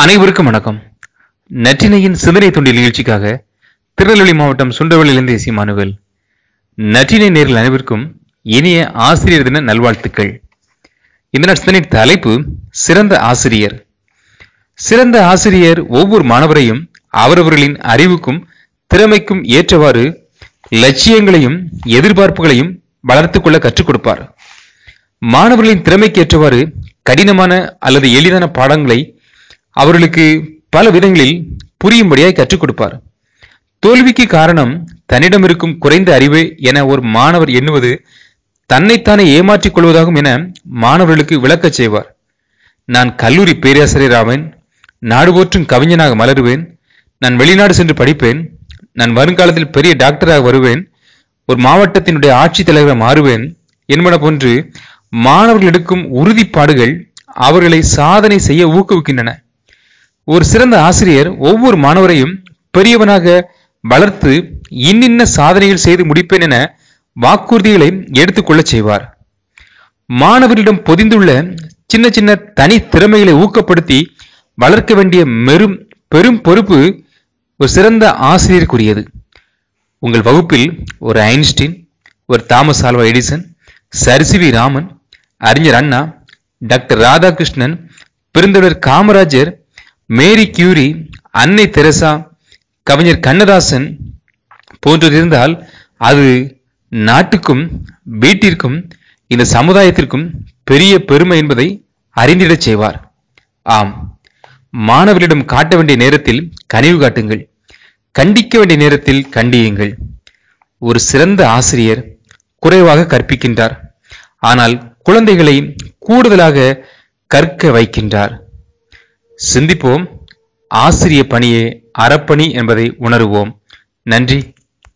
அனைவருக்கும் வணக்கம். நற்றினையின் சிந்தனை தொண்டில் நிகழ்ச்சிக்காக திருநெல்வேலி மாவட்டம் சுண்டவளிலிருந்து இசை மானுவல். நற்றினை நேரில் அனைவருக்கும் இனிய ஆசிரியர் தின நல்வாழ்த்துக்கள். இந்த சிந்தனை தலைப்பு சிறந்த ஆசிரியர். சிறந்த ஆசிரியர் ஒவ்வொரு மாணவரையும் அவரவர்களின் அறிவுக்கும் திறமைக்கும் ஏற்றவாறு லட்சியங்களையும் எதிர்பார்ப்புகளையும் வளர்த்துக் கொள்ள கற்றுக் கொடுப்பார். மாணவர்களின் திறமைக்கு ஏற்றவாறு கடினமான அல்லது எளிதான பாடங்களை அவர்களுக்கு பல விதங்களில் புரியும்படியாய் கற்றுக் கொடுப்பார். தோல்விக்கு காரணம் தன்னிடம் இருக்கும் குறைந்த அறிவு என ஒரு மாணவர் எண்ணுவது தன்னைத்தானே ஏமாற்றிக் கொள்வதாகும் என மாணவர்களுக்கு விளக்கச் செய்வார். நான் கல்லூரி பேராசிரியராவேன் நாடு போற்றும் கவிஞனாக மலருவேன் நான் வெளிநாடு சென்று படிப்பேன் நான் வருங்காலத்தில் பெரிய டாக்டராக வருவேன் ஒரு மாவட்டத்தினுடைய ஆட்சித் தலைவராக மாறுவேன் என்பன போன்று மாணவர்கள் எடுக்கும் உறுதிப்பாடுகள் அவர்களை சாதனை செய்ய ஊக்குவிக்கின்றன. ஒரு சிறந்த ஆசிரியர் ஒவ்வொரு மாணவரையும் பெரியவனாக வளர்த்து இன்னின்ன சாதனைகள் செய்து முடிப்பேன் என வாக்குறுதிகளை எடுத்துக்கொள்ளச் செய்வார். மாணவரிடம் பொதிந்துள்ள சின்ன சின்ன தனி திறமைகளை ஊக்கப்படுத்தி வளர்க்க வேண்டிய மெரும் பெரும் பொறுப்பு ஒரு சிறந்த ஆசிரியருக்குரியது. உங்கள் வகுப்பில் ஒரு ஐன்ஸ்டீன் ஒரு தாமஸ் ஆல்வா எடிசன் சரிசிவி ராமன் அறிஞர் அண்ணா டாக்டர் ராதாகிருஷ்ணன் பெருந்தொடர் காமராஜர் மேரி கியூரி அன்னை தெரசா கவிஞர் கண்ணதாசன் போன்றதிருந்தால் இருந்தால் அது நாட்டுக்கும் வீட்டிற்கும் இந்த சமுதாயத்திற்கும் பெரிய பெருமை என்பதை அறிந்திடச் செய்வார். ஆம். மாணவர்களிடம் காட்ட வேண்டிய நேரத்தில் கனிவு காட்டுங்கள். கண்டிக்க வேண்டிய நேரத்தில் கண்டியுங்கள். ஒரு சிறந்த ஆசிரியர் குறைவாக கற்பிக்கின்றார். ஆனால் குழந்தைகளை கூடுதலாக கற்க வைக்கின்றார். சிந்திப்போம். ஆசிரிய பணியே அறப்பணி என்பதை உணருவோம். நன்றி.